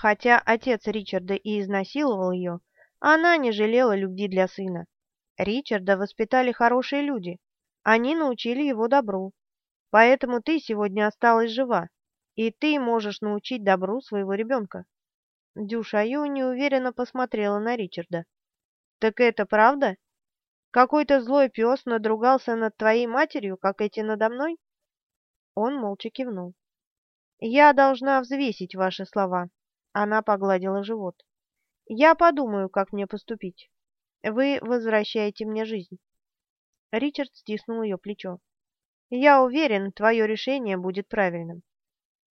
Хотя отец Ричарда и изнасиловал ее, она не жалела любви для сына. Ричарда воспитали хорошие люди. Они научили его добру. Поэтому ты сегодня осталась жива, и ты можешь научить добру своего ребенка. Дюшаю неуверенно посмотрела на Ричарда. «Так это правда? Какой-то злой пес надругался над твоей матерью, как эти надо мной?» Он молча кивнул. «Я должна взвесить ваши слова», — она погладила живот. «Я подумаю, как мне поступить. Вы возвращаете мне жизнь». Ричард стиснул ее плечо. «Я уверен, твое решение будет правильным.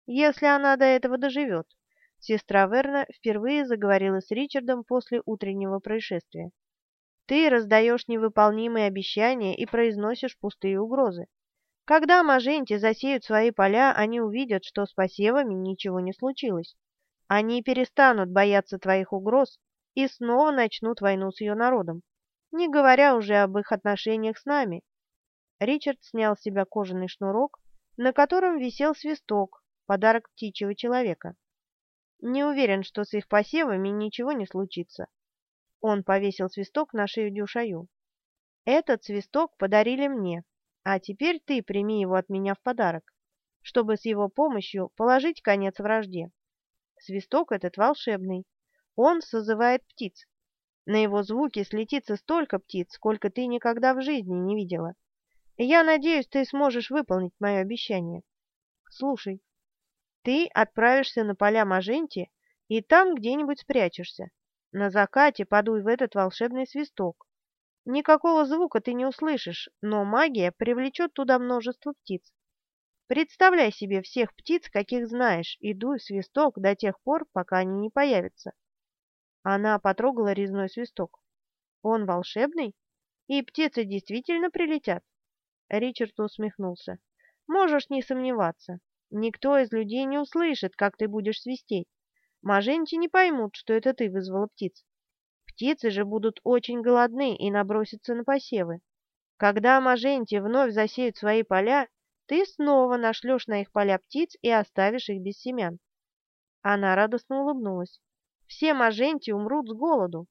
Если она до этого доживет». Сестра Верна впервые заговорила с Ричардом после утреннего происшествия. «Ты раздаешь невыполнимые обещания и произносишь пустые угрозы. Когда маженти засеют свои поля, они увидят, что с посевами ничего не случилось. Они перестанут бояться твоих угроз и снова начнут войну с ее народом, не говоря уже об их отношениях с нами». Ричард снял с себя кожаный шнурок, на котором висел свисток, подарок птичьего человека. Не уверен, что с их посевами ничего не случится. Он повесил свисток на шею Дюшаю. Этот свисток подарили мне, а теперь ты прими его от меня в подарок, чтобы с его помощью положить конец вражде. Свисток этот волшебный. Он созывает птиц. На его звуки слетится столько птиц, сколько ты никогда в жизни не видела. я надеюсь, ты сможешь выполнить мое обещание. Слушай, ты отправишься на поля Маженти и там где-нибудь спрячешься. На закате подуй в этот волшебный свисток. Никакого звука ты не услышишь, но магия привлечет туда множество птиц. Представляй себе всех птиц, каких знаешь, и дуй свисток до тех пор, пока они не появятся. Она потрогала резной свисток. Он волшебный? И птицы действительно прилетят? Ричард усмехнулся. Можешь не сомневаться. Никто из людей не услышит, как ты будешь свистеть. Маженти не поймут, что это ты вызвала птиц. Птицы же будут очень голодны и набросятся на посевы. Когда Маженти вновь засеют свои поля, ты снова нашлешь на их поля птиц и оставишь их без семян. Она радостно улыбнулась. Все Маженти умрут с голоду.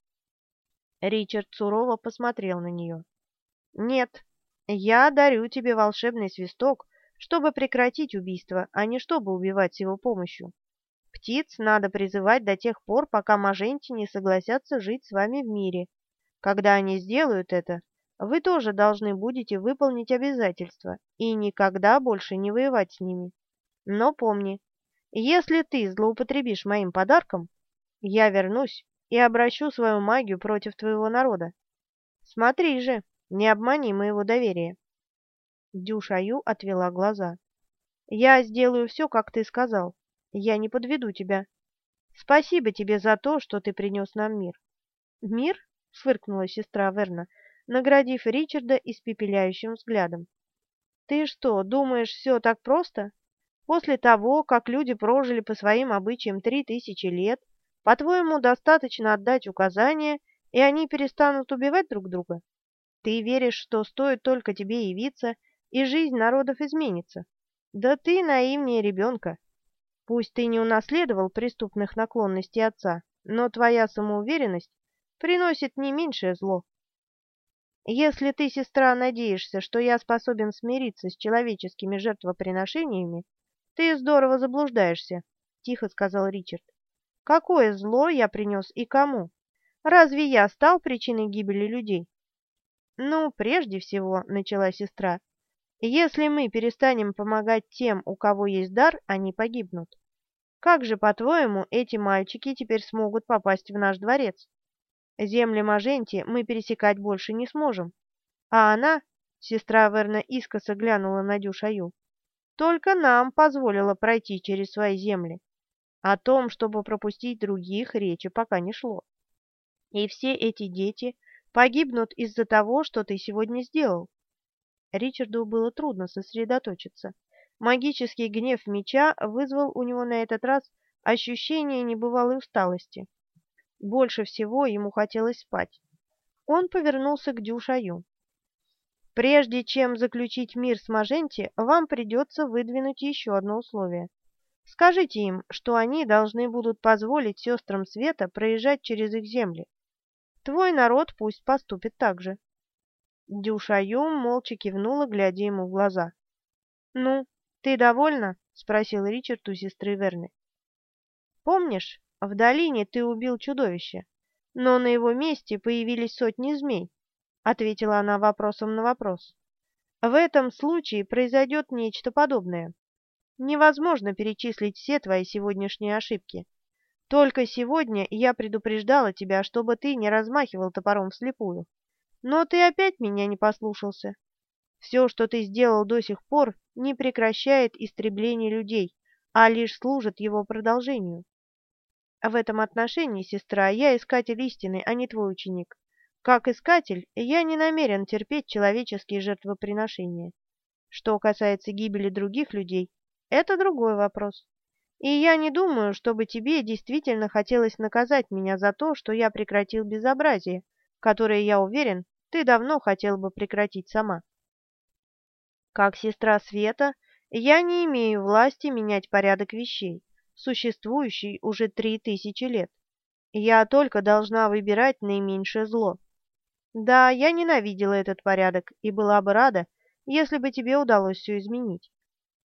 Ричард сурово посмотрел на нее. «Нет, я дарю тебе волшебный свисток, чтобы прекратить убийство, а не чтобы убивать с его помощью. Птиц надо призывать до тех пор, пока маженти не согласятся жить с вами в мире. Когда они сделают это, вы тоже должны будете выполнить обязательства и никогда больше не воевать с ними. Но помни, если ты злоупотребишь моим подарком, я вернусь и обращу свою магию против твоего народа. Смотри же, не обмани моего доверия. Дюшаю отвела глаза. «Я сделаю все, как ты сказал. Я не подведу тебя. Спасибо тебе за то, что ты принес нам мир». «Мир?» — фыркнула сестра Верна, наградив Ричарда испепеляющим взглядом. «Ты что, думаешь, все так просто? После того, как люди прожили по своим обычаям три тысячи лет, по-твоему, достаточно отдать указания, и они перестанут убивать друг друга? Ты веришь, что стоит только тебе явиться, и жизнь народов изменится. Да ты наивнее ребенка. Пусть ты не унаследовал преступных наклонностей отца, но твоя самоуверенность приносит не меньшее зло. Если ты, сестра, надеешься, что я способен смириться с человеческими жертвоприношениями, ты здорово заблуждаешься, — тихо сказал Ричард. Какое зло я принес и кому? Разве я стал причиной гибели людей? Ну, прежде всего, — начала сестра, если мы перестанем помогать тем, у кого есть дар, они погибнут. Как же, по-твоему, эти мальчики теперь смогут попасть в наш дворец? Земли Маженти мы пересекать больше не сможем. А она, сестра Верна искоса глянула на Дюшаю, только нам позволила пройти через свои земли. О том, чтобы пропустить других, речи пока не шло. И все эти дети погибнут из-за того, что ты сегодня сделал. Ричарду было трудно сосредоточиться. Магический гнев меча вызвал у него на этот раз ощущение небывалой усталости. Больше всего ему хотелось спать. Он повернулся к Дюшаю. «Прежде чем заключить мир с Маженти, вам придется выдвинуть еще одно условие. Скажите им, что они должны будут позволить сестрам Света проезжать через их земли. Твой народ пусть поступит так же. Дюшаюм молча кивнула, глядя ему в глаза. «Ну, ты довольна?» — спросил Ричард у сестры Верны. «Помнишь, в долине ты убил чудовище, но на его месте появились сотни змей?» — ответила она вопросом на вопрос. «В этом случае произойдет нечто подобное. Невозможно перечислить все твои сегодняшние ошибки. Только сегодня я предупреждала тебя, чтобы ты не размахивал топором вслепую. Но ты опять меня не послушался. Все, что ты сделал до сих пор, не прекращает истребление людей, а лишь служит его продолжению. В этом отношении, сестра, я искатель истины, а не твой ученик. Как искатель, я не намерен терпеть человеческие жертвоприношения. Что касается гибели других людей, это другой вопрос. И я не думаю, чтобы тебе действительно хотелось наказать меня за то, что я прекратил безобразие, которое, я уверен, ты давно хотел бы прекратить сама. Как сестра Света, я не имею власти менять порядок вещей, существующий уже три тысячи лет. Я только должна выбирать наименьшее зло. Да, я ненавидела этот порядок и была бы рада, если бы тебе удалось все изменить.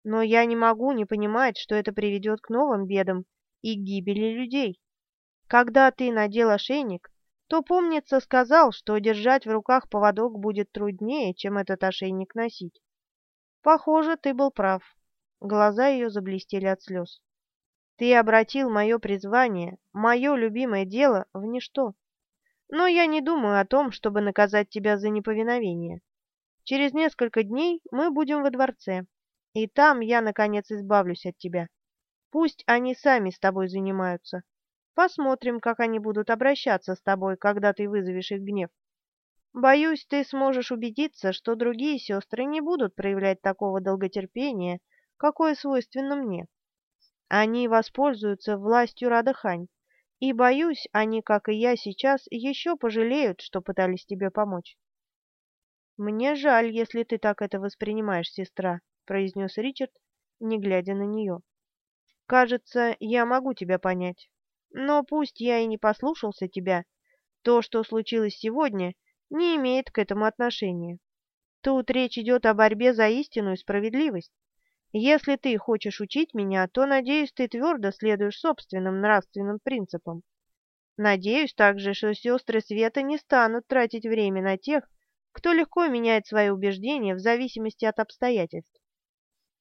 Но я не могу не понимать, что это приведет к новым бедам и гибели людей. Когда ты надел ошейник, то, помнится, сказал, что держать в руках поводок будет труднее, чем этот ошейник носить. Похоже, ты был прав. Глаза ее заблестели от слез. Ты обратил мое призвание, мое любимое дело, в ничто. Но я не думаю о том, чтобы наказать тебя за неповиновение. Через несколько дней мы будем во дворце. И там я, наконец, избавлюсь от тебя. Пусть они сами с тобой занимаются. Посмотрим, как они будут обращаться с тобой, когда ты вызовешь их гнев. Боюсь, ты сможешь убедиться, что другие сестры не будут проявлять такого долготерпения, какое свойственно мне. Они воспользуются властью Радахань, и, боюсь, они, как и я сейчас, еще пожалеют, что пытались тебе помочь. Мне жаль, если ты так это воспринимаешь, сестра, — произнес Ричард, не глядя на нее. «Кажется, я могу тебя понять. Но пусть я и не послушался тебя, то, что случилось сегодня, не имеет к этому отношения. Тут речь идет о борьбе за истину и справедливость. Если ты хочешь учить меня, то, надеюсь, ты твердо следуешь собственным нравственным принципам. Надеюсь также, что сестры Света не станут тратить время на тех, кто легко меняет свои убеждения в зависимости от обстоятельств.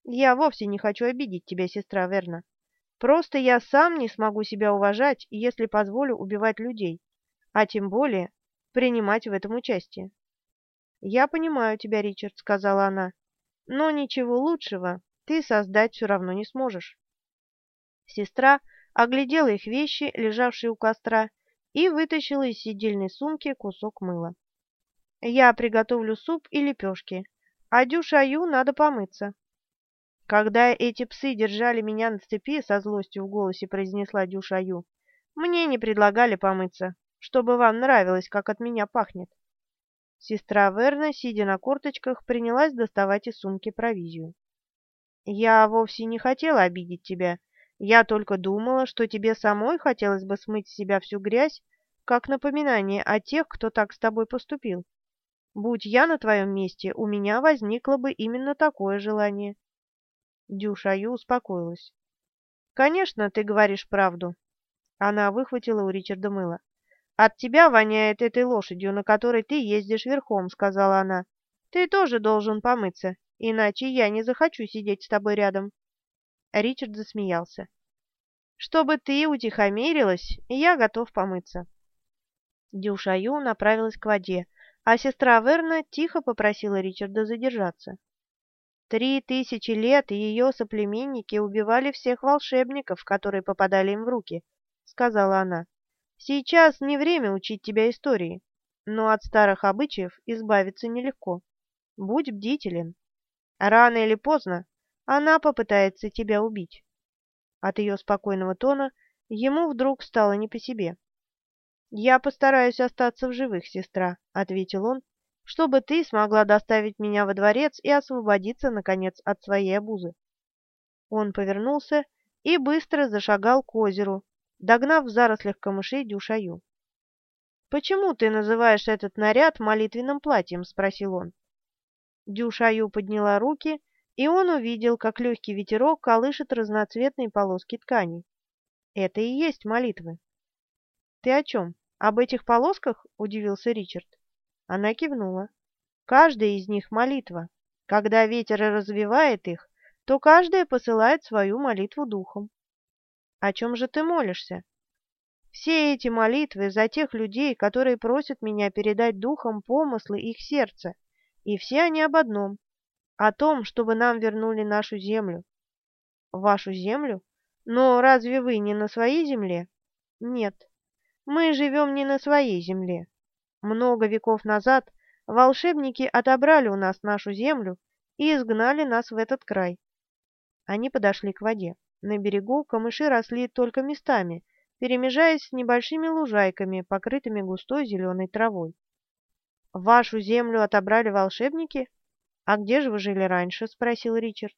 Я вовсе не хочу обидеть тебя, сестра Верна. Просто я сам не смогу себя уважать, если позволю убивать людей, а тем более принимать в этом участие. «Я понимаю тебя, Ричард», — сказала она, — «но ничего лучшего ты создать все равно не сможешь». Сестра оглядела их вещи, лежавшие у костра, и вытащила из сидельной сумки кусок мыла. «Я приготовлю суп и лепешки, а Дюшаю надо помыться. «Когда эти псы держали меня на цепи, со злостью в голосе произнесла Дюшаю, мне не предлагали помыться, чтобы вам нравилось, как от меня пахнет». Сестра Верна, сидя на корточках, принялась доставать из сумки провизию. «Я вовсе не хотела обидеть тебя. Я только думала, что тебе самой хотелось бы смыть с себя всю грязь, как напоминание о тех, кто так с тобой поступил. Будь я на твоем месте, у меня возникло бы именно такое желание. Дюшаю успокоилась. «Конечно, ты говоришь правду». Она выхватила у Ричарда мыло. «От тебя воняет этой лошадью, на которой ты ездишь верхом», — сказала она. «Ты тоже должен помыться, иначе я не захочу сидеть с тобой рядом». Ричард засмеялся. «Чтобы ты утихомирилась, я готов помыться». Дюшаю направилась к воде, а сестра Верна тихо попросила Ричарда задержаться. Три тысячи лет ее соплеменники убивали всех волшебников, которые попадали им в руки, — сказала она. Сейчас не время учить тебя истории, но от старых обычаев избавиться нелегко. Будь бдителен. Рано или поздно она попытается тебя убить. От ее спокойного тона ему вдруг стало не по себе. «Я постараюсь остаться в живых, сестра», — ответил он, чтобы ты смогла доставить меня во дворец и освободиться, наконец, от своей обузы. Он повернулся и быстро зашагал к озеру, догнав в зарослях камышей Дюшаю. «Почему ты называешь этот наряд молитвенным платьем?» — спросил он. Дюшаю подняла руки, и он увидел, как легкий ветерок колышет разноцветные полоски ткани. Это и есть молитвы. «Ты о чем? Об этих полосках?» — удивился Ричард. Она кивнула. «Каждая из них молитва. Когда ветер развивает их, то каждая посылает свою молитву духом. О чем же ты молишься? Все эти молитвы за тех людей, которые просят меня передать духом помыслы их сердца, и все они об одном — о том, чтобы нам вернули нашу землю. Вашу землю? Но разве вы не на своей земле? Нет, мы живем не на своей земле. Много веков назад волшебники отобрали у нас нашу землю и изгнали нас в этот край. Они подошли к воде. На берегу камыши росли только местами, перемежаясь с небольшими лужайками, покрытыми густой зеленой травой. «Вашу землю отобрали волшебники? А где же вы жили раньше?» — спросил Ричард.